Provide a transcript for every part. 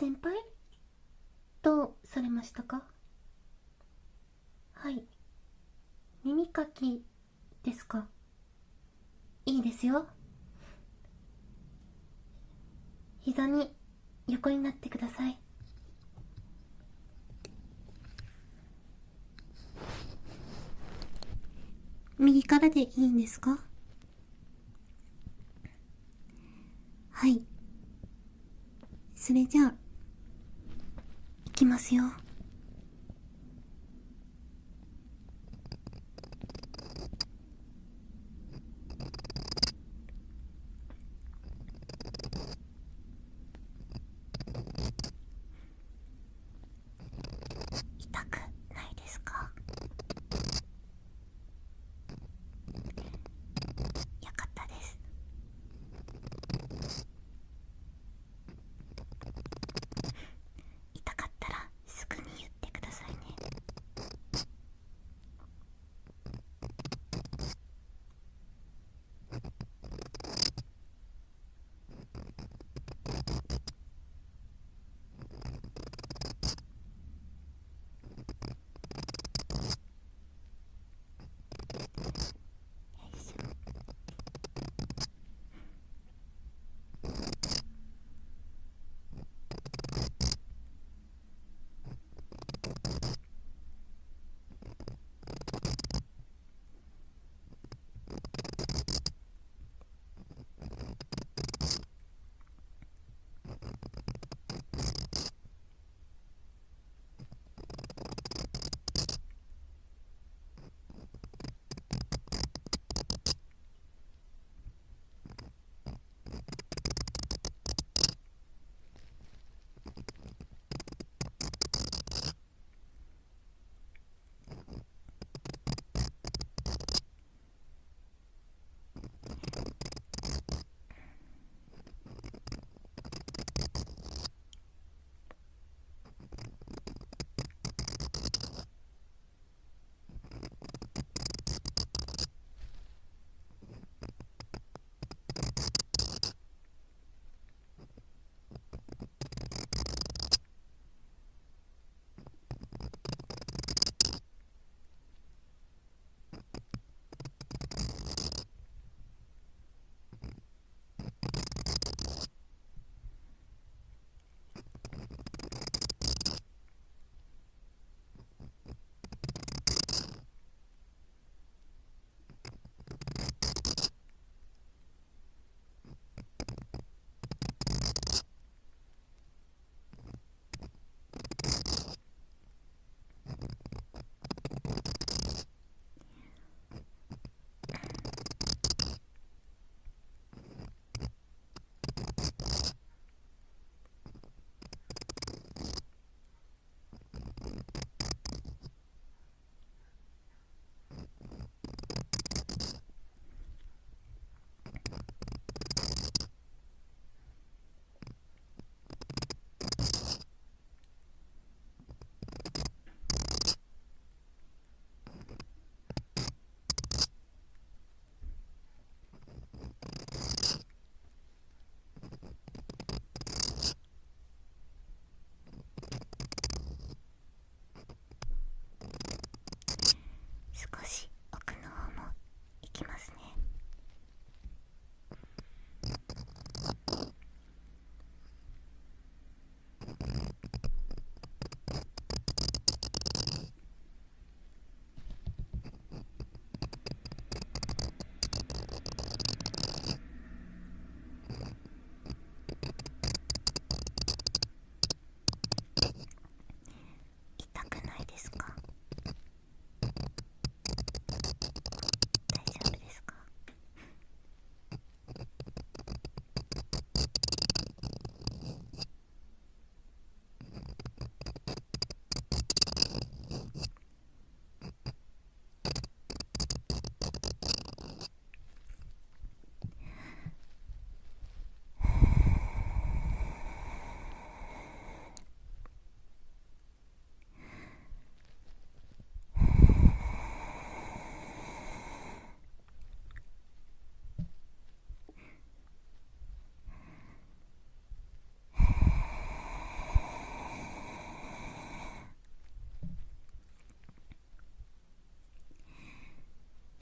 先輩？どうされましたか？はい。耳かきですか？いいですよ。膝に横になってください。右からでいいんですか？はい。それじゃあますよ。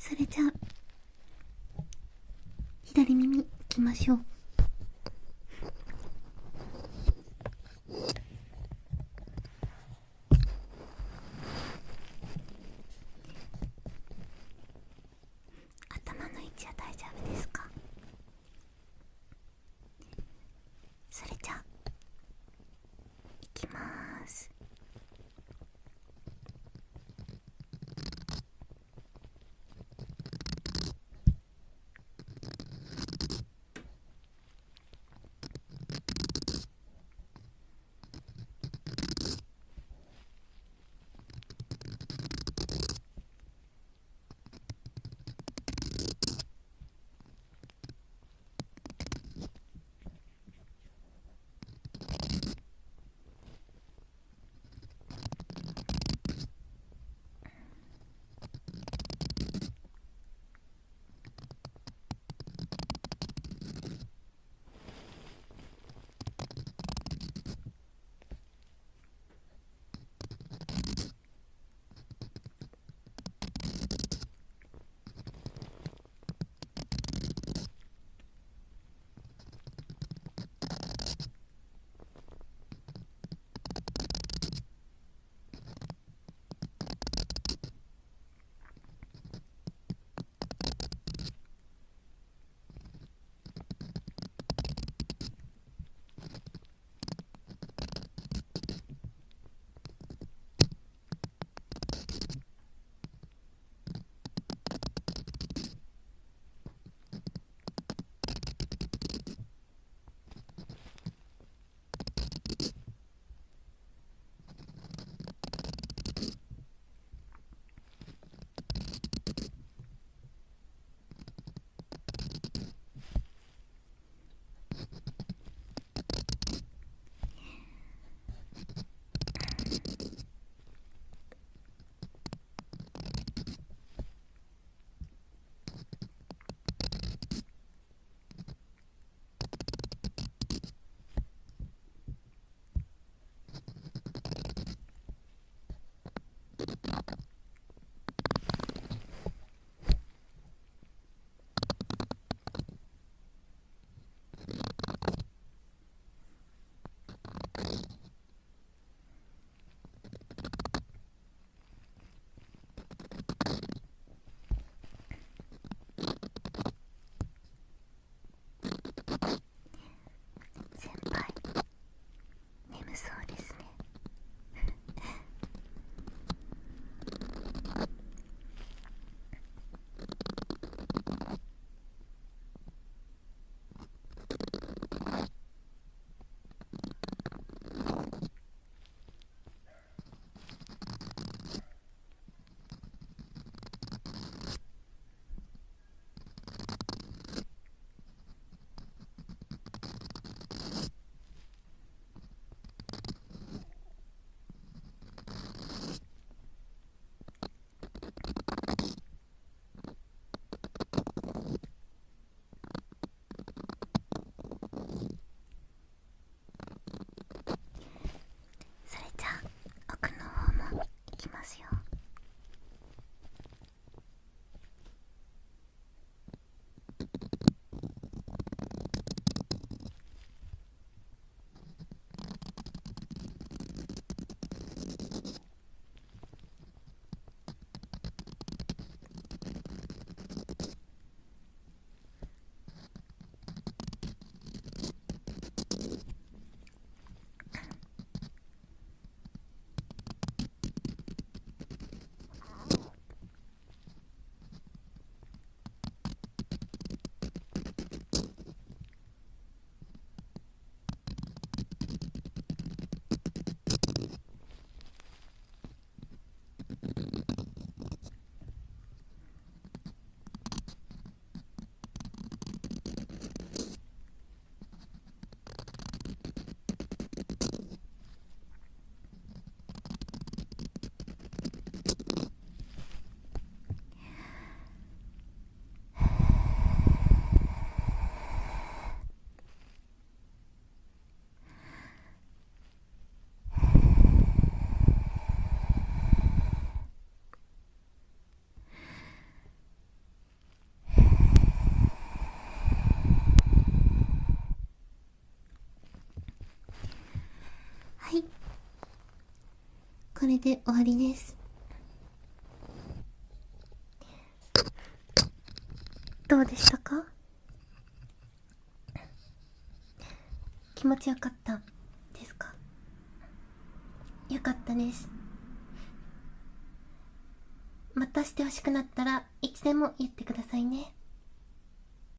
それじゃあ左耳いきましょう。れで終わりです。どうでしたか？気持ちよかったですか？よかったです。またしてほしくなったらいつでも言ってくださいね。